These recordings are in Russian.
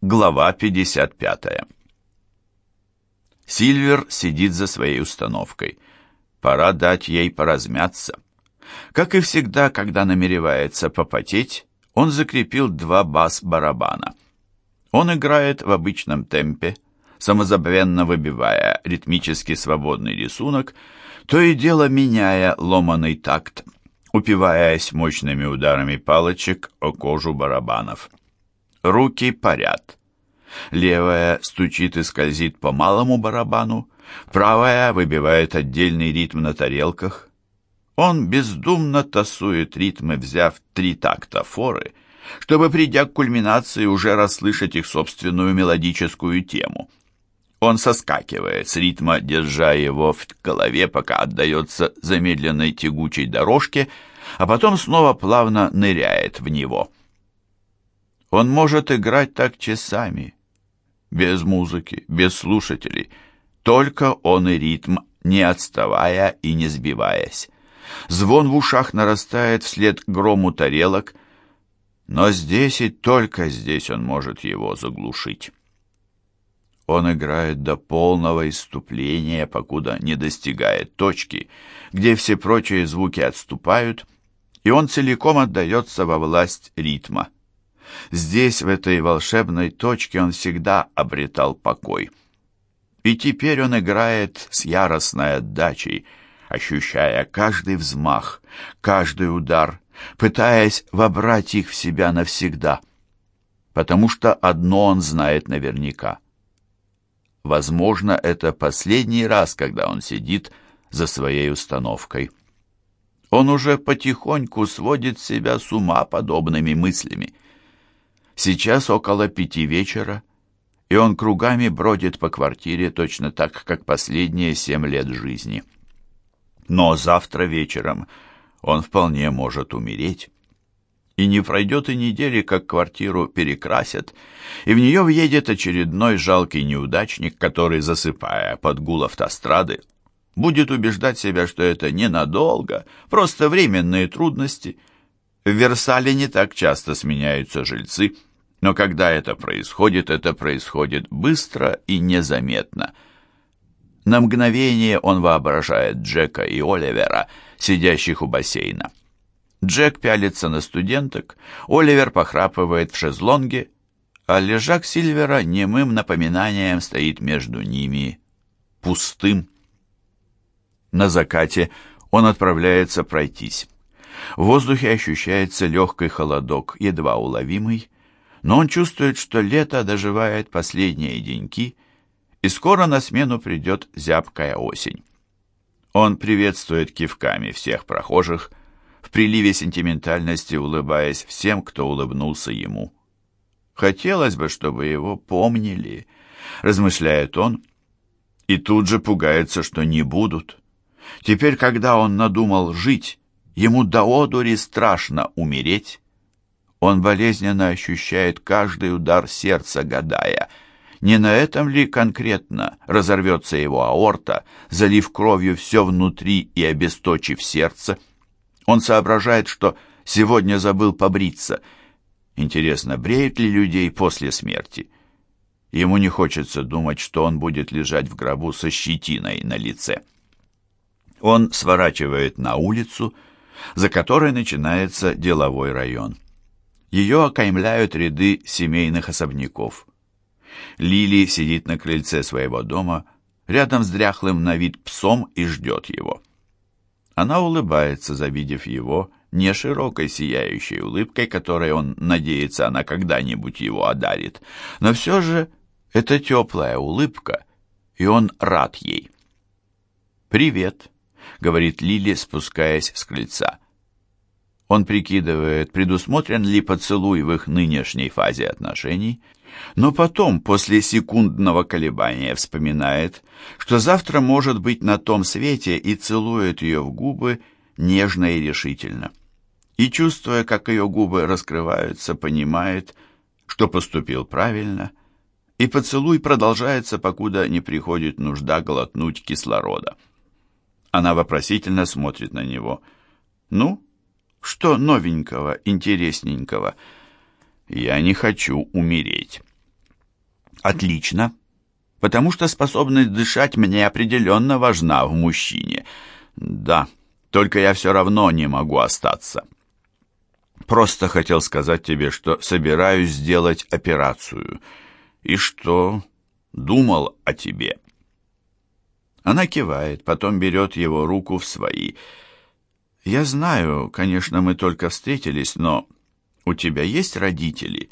Глава 55. Сильвер сидит за своей установкой. Пора дать ей поразмяться. Как и всегда, когда намеревается попотеть, он закрепил два бас-барабана. Он играет в обычном темпе, самозабвенно выбивая ритмически свободный рисунок, то и дело меняя ломаный такт, упиваясь мощными ударами палочек о кожу барабанов. Руки парят. Левая стучит и скользит по малому барабану, правая выбивает отдельный ритм на тарелках. Он бездумно тасует ритмы, взяв три такта форы, чтобы, придя к кульминации, уже расслышать их собственную мелодическую тему. Он соскакивает с ритма, держа его в голове, пока отдается замедленной тягучей дорожке, а потом снова плавно ныряет в него. Он может играть так часами, без музыки, без слушателей, только он и ритм, не отставая и не сбиваясь. Звон в ушах нарастает вслед грому тарелок, но здесь и только здесь он может его заглушить. Он играет до полного иступления, покуда не достигает точки, где все прочие звуки отступают, и он целиком отдается во власть ритма. Здесь, в этой волшебной точке, он всегда обретал покой. И теперь он играет с яростной отдачей, ощущая каждый взмах, каждый удар, пытаясь вобрать их в себя навсегда. Потому что одно он знает наверняка. Возможно, это последний раз, когда он сидит за своей установкой. Он уже потихоньку сводит себя с ума подобными мыслями. Сейчас около пяти вечера, и он кругами бродит по квартире точно так, как последние семь лет жизни. Но завтра вечером он вполне может умереть. И не пройдет и недели, как квартиру перекрасят, и в нее въедет очередной жалкий неудачник, который, засыпая под гул автострады, будет убеждать себя, что это ненадолго, просто временные трудности. В Версале не так часто сменяются жильцы – но когда это происходит, это происходит быстро и незаметно. На мгновение он воображает Джека и Оливера, сидящих у бассейна. Джек пялится на студенток, Оливер похрапывает в шезлонге, а лежак Сильвера немым напоминанием стоит между ними, пустым. На закате он отправляется пройтись. В воздухе ощущается легкий холодок, едва уловимый, но он чувствует, что лето доживает последние деньки, и скоро на смену придет зябкая осень. Он приветствует кивками всех прохожих, в приливе сентиментальности улыбаясь всем, кто улыбнулся ему. Хотелось бы, чтобы его помнили, размышляет он, и тут же пугается, что не будут. Теперь, когда он надумал жить, ему до одури страшно умереть. Он болезненно ощущает каждый удар сердца, гадая, не на этом ли конкретно разорвется его аорта, залив кровью все внутри и обесточив сердце. Он соображает, что сегодня забыл побриться. Интересно, бреют ли людей после смерти? Ему не хочется думать, что он будет лежать в гробу со щетиной на лице. Он сворачивает на улицу, за которой начинается деловой район. Ее окаймляют ряды семейных особняков. Лили сидит на крыльце своего дома, рядом с дряхлым на вид псом и ждет его. Она улыбается, завидев его, не широкой сияющей улыбкой, которой он надеется, она когда-нибудь его одарит, но все же это теплая улыбка, и он рад ей. «Привет», — говорит Лили, спускаясь с крыльца. Он прикидывает, предусмотрен ли поцелуй в их нынешней фазе отношений, но потом, после секундного колебания, вспоминает, что завтра может быть на том свете и целует ее в губы нежно и решительно. И, чувствуя, как ее губы раскрываются, понимает, что поступил правильно, и поцелуй продолжается, покуда не приходит нужда глотнуть кислорода. Она вопросительно смотрит на него. «Ну?» Что новенького, интересненького? Я не хочу умереть. Отлично, потому что способность дышать мне определенно важна в мужчине. Да, только я все равно не могу остаться. Просто хотел сказать тебе, что собираюсь сделать операцию, и что думал о тебе. Она кивает, потом берет его руку в свои. Я знаю, конечно, мы только встретились, но у тебя есть родители?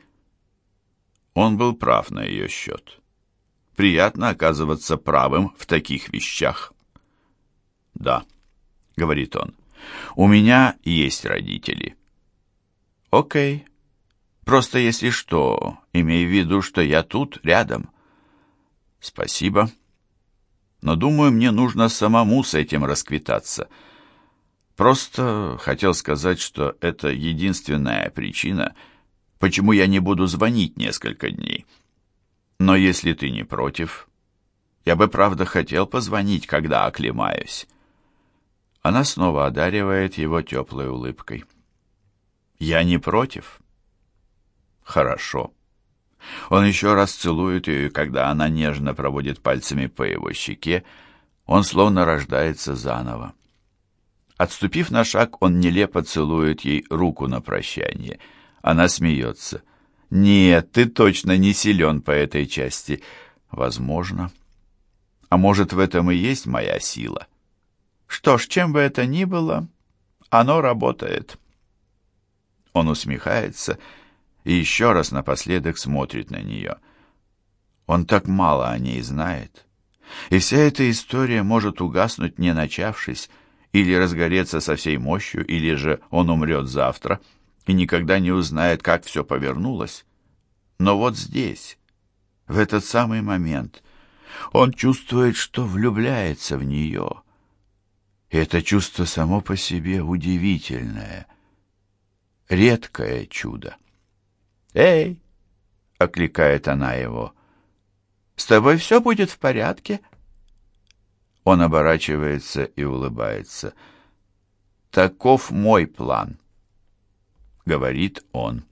Он был прав на ее счет. Приятно оказываться правым в таких вещах. Да, говорит он, у меня есть родители. Окей. Просто если что, имей в виду, что я тут, рядом. Спасибо. Но думаю, мне нужно самому с этим расквитаться. Просто хотел сказать, что это единственная причина, почему я не буду звонить несколько дней. Но если ты не против, я бы правда хотел позвонить, когда оклемаюсь. Она снова одаривает его теплой улыбкой. Я не против. Хорошо. Он еще раз целует ее, и когда она нежно проводит пальцами по его щеке, он словно рождается заново. Отступив на шаг, он нелепо целует ей руку на прощание. Она смеется. «Нет, ты точно не силен по этой части». «Возможно. А может, в этом и есть моя сила?» «Что ж, чем бы это ни было, оно работает». Он усмехается и еще раз напоследок смотрит на нее. Он так мало о ней знает. И вся эта история может угаснуть, не начавшись, или разгореться со всей мощью, или же он умрет завтра и никогда не узнает, как все повернулось. Но вот здесь, в этот самый момент, он чувствует, что влюбляется в нее. И это чувство само по себе удивительное — редкое чудо. «Эй!» — окликает она его. «С тобой все будет в порядке?» Он оборачивается и улыбается. «Таков мой план», — говорит он.